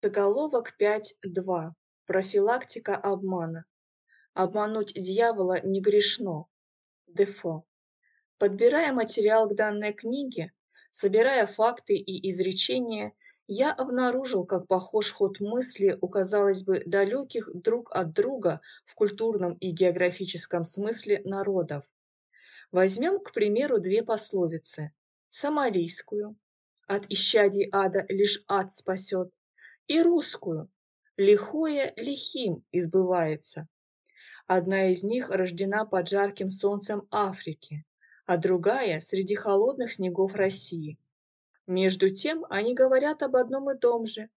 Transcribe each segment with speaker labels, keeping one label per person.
Speaker 1: Заголовок 5.2. Профилактика обмана. Обмануть дьявола не грешно. Дефо. Подбирая материал к данной книге, собирая факты и изречения, я обнаружил, как похож ход мысли у, казалось бы, далеких друг от друга в культурном и географическом смысле народов. Возьмем, к примеру, две пословицы. Сомалийскую «От исчадий ада лишь ад спасет» и русскую «Лихое лихим избывается». Одна из них рождена под жарким солнцем Африки, а другая – среди холодных снегов России. Между тем они говорят об одном и том же.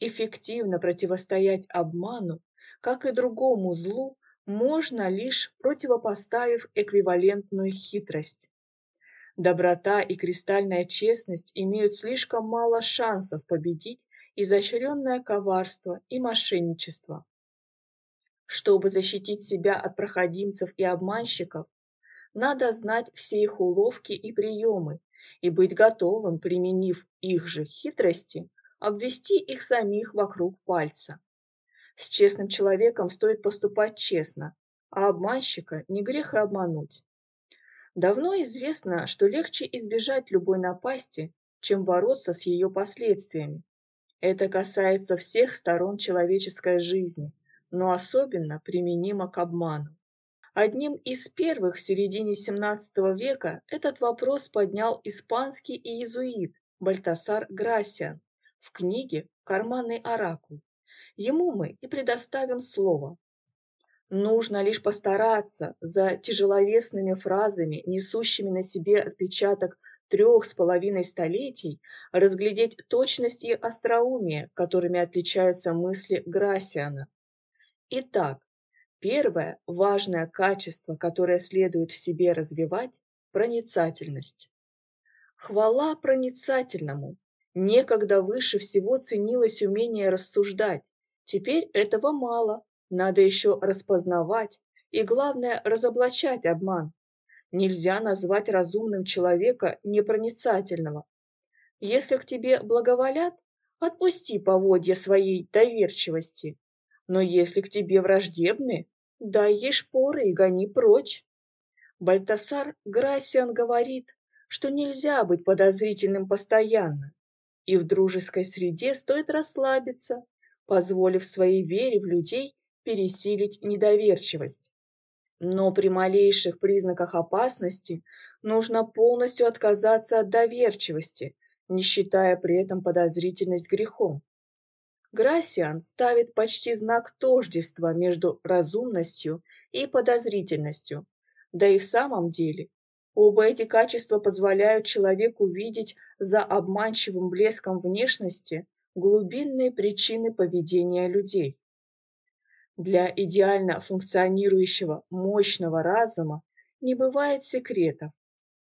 Speaker 1: Эффективно противостоять обману, как и другому злу, можно лишь противопоставив эквивалентную хитрость. Доброта и кристальная честность имеют слишком мало шансов победить изощренное коварство и мошенничество. Чтобы защитить себя от проходимцев и обманщиков, надо знать все их уловки и приемы и быть готовым, применив их же хитрости, обвести их самих вокруг пальца. С честным человеком стоит поступать честно, а обманщика не грех и обмануть. Давно известно, что легче избежать любой напасти, чем бороться с ее последствиями. Это касается всех сторон человеческой жизни, но особенно применимо к обману. Одним из первых в середине XVII века этот вопрос поднял испанский иезуит Бальтасар Грасиан в книге «Карманный оракул». Ему мы и предоставим слово. Нужно лишь постараться за тяжеловесными фразами, несущими на себе отпечаток трех с половиной столетий разглядеть точность и остроумие, которыми отличаются мысли Грасиана. Итак, первое важное качество, которое следует в себе развивать – проницательность. Хвала проницательному. Некогда выше всего ценилось умение рассуждать. Теперь этого мало. Надо еще распознавать и, главное, разоблачать обман. Нельзя назвать разумным человека непроницательного. Если к тебе благоволят, отпусти поводья своей доверчивости. Но если к тебе враждебны, дай ей шпоры и гони прочь. Бальтасар Грасиан говорит, что нельзя быть подозрительным постоянно, и в дружеской среде стоит расслабиться, позволив своей вере в людей пересилить недоверчивость. Но при малейших признаках опасности нужно полностью отказаться от доверчивости, не считая при этом подозрительность грехом. Грасиан ставит почти знак тождества между разумностью и подозрительностью. Да и в самом деле, оба эти качества позволяют человеку видеть за обманчивым блеском внешности глубинные причины поведения людей. Для идеально функционирующего мощного разума не бывает секретов.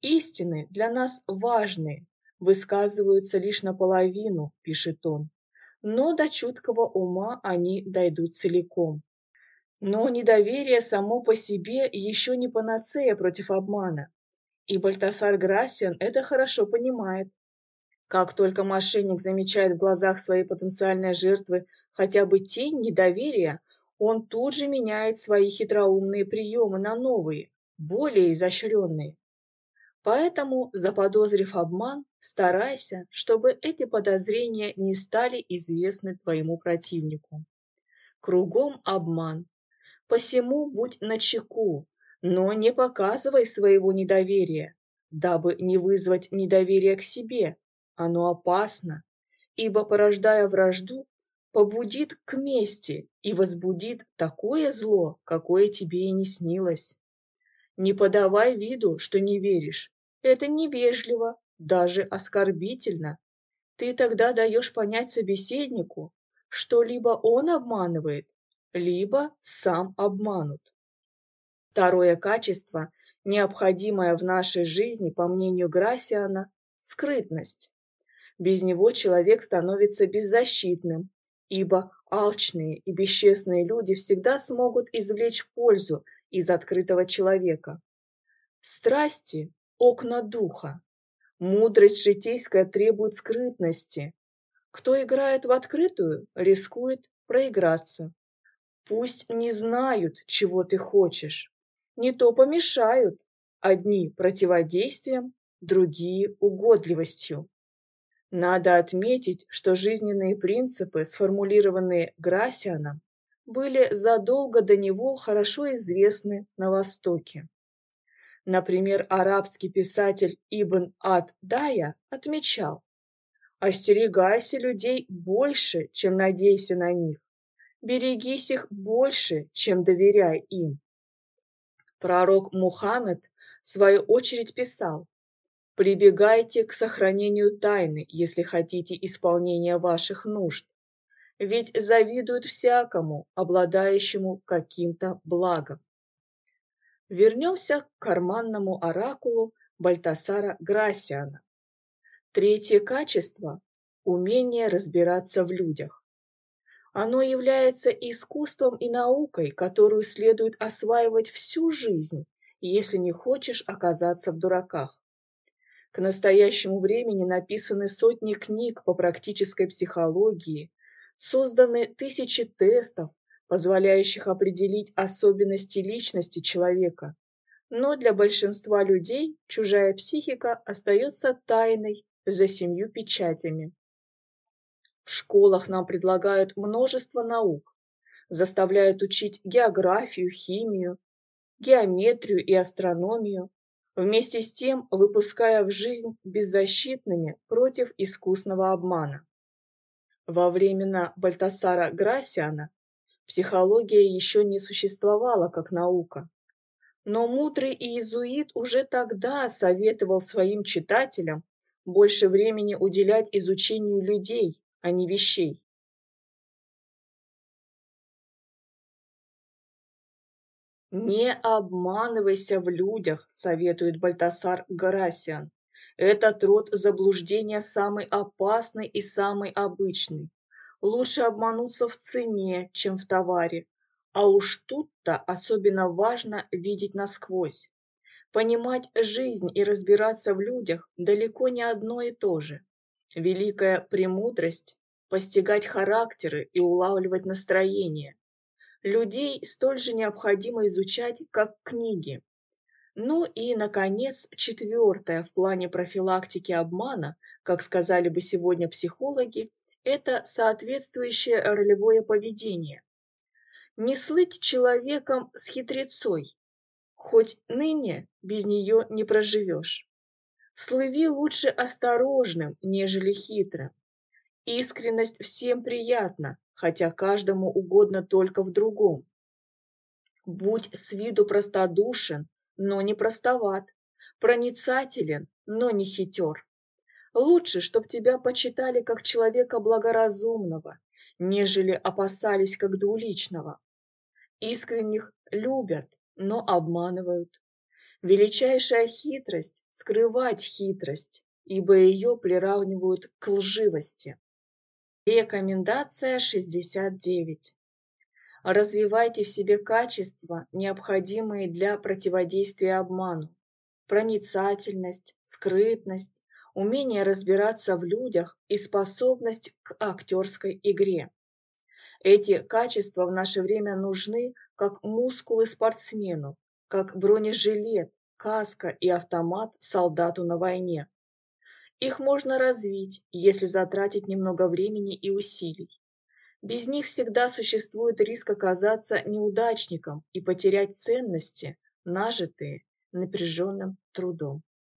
Speaker 1: Истины для нас важные, высказываются лишь наполовину, пишет он, но до чуткого ума они дойдут целиком. Но недоверие само по себе еще не панацея против обмана, и Бальтасар Грасиан это хорошо понимает. Как только мошенник замечает в глазах своей потенциальной жертвы хотя бы тень недоверия, он тут же меняет свои хитроумные приемы на новые, более изощренные. Поэтому, заподозрив обман, старайся, чтобы эти подозрения не стали известны твоему противнику. Кругом обман. Посему будь начеку, но не показывай своего недоверия, дабы не вызвать недоверие к себе. Оно опасно, ибо, порождая вражду, побудит к мести и возбудит такое зло, какое тебе и не снилось. Не подавай виду, что не веришь. Это невежливо, даже оскорбительно. Ты тогда даешь понять собеседнику, что либо он обманывает, либо сам обманут. Второе качество, необходимое в нашей жизни, по мнению Грасиана, скрытность. Без него человек становится беззащитным, ибо алчные и бесчестные люди всегда смогут извлечь пользу из открытого человека. Страсти – окна духа. Мудрость житейская требует скрытности. Кто играет в открытую, рискует проиграться. Пусть не знают, чего ты хочешь. Не то помешают. Одни противодействием, другие угодливостью. Надо отметить, что жизненные принципы, сформулированные Грасианом, были задолго до него хорошо известны на Востоке. Например, арабский писатель Ибн ад-Дая отмечал, «Остерегайся людей больше, чем надейся на них, берегись их больше, чем доверяй им». Пророк Мухаммед, в свою очередь, писал, «Прибегайте к сохранению тайны, если хотите исполнения ваших нужд, ведь завидуют всякому, обладающему каким-то благом. Вернемся к карманному оракулу Бальтасара Грасиана. Третье качество – умение разбираться в людях. Оно является искусством и наукой, которую следует осваивать всю жизнь, если не хочешь оказаться в дураках. К настоящему времени написаны сотни книг по практической психологии, созданы тысячи тестов, позволяющих определить особенности личности человека. Но для большинства людей чужая психика остается тайной за семью печатями. В школах нам предлагают множество наук, заставляют учить географию, химию, геометрию и астрономию, вместе с тем выпуская в жизнь беззащитными против искусного обмана. Во времена Бальтасара Грасиана психология еще не существовала как наука. Но мудрый иезуит уже тогда советовал своим читателям больше времени уделять изучению людей, а не вещей. «Не обманывайся в людях», — советует Бальтасар Гарасиан. Этот род заблуждения самый опасный и самый обычный. Лучше обмануться в цене, чем в товаре. А уж тут-то особенно важно видеть насквозь. Понимать жизнь и разбираться в людях далеко не одно и то же. Великая премудрость – постигать характеры и улавливать настроение. Людей столь же необходимо изучать, как книги. Ну и, наконец, четвертое в плане профилактики обмана, как сказали бы сегодня психологи, это соответствующее ролевое поведение. Не слыть человеком с хитрецой, хоть ныне без нее не проживешь. Слыви лучше осторожным, нежели хитрым. Искренность всем приятна, хотя каждому угодно только в другом. Будь с виду простодушен, но не простоват, проницателен, но не хитер. Лучше, чтоб тебя почитали как человека благоразумного, нежели опасались как двуличного. Искренних любят, но обманывают. Величайшая хитрость – скрывать хитрость, ибо ее приравнивают к лживости. Рекомендация 69. Развивайте в себе качества, необходимые для противодействия обману. Проницательность, скрытность, умение разбираться в людях и способность к актерской игре. Эти качества в наше время нужны как мускулы спортсмену, как бронежилет, каска и автомат солдату на войне. Их можно развить, если затратить немного времени и усилий. Без них всегда существует риск оказаться неудачником и потерять ценности, нажитые напряженным трудом.